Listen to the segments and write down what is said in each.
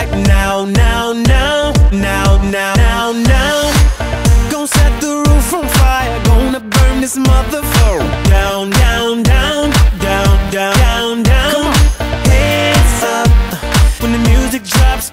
Right now, now, now, now, now, now, now. Gonna set the roof on fire. Gonna burn this motherfucker down, down, down, down, down, down, down. Hands up. When the music drops,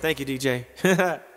Thank you, DJ.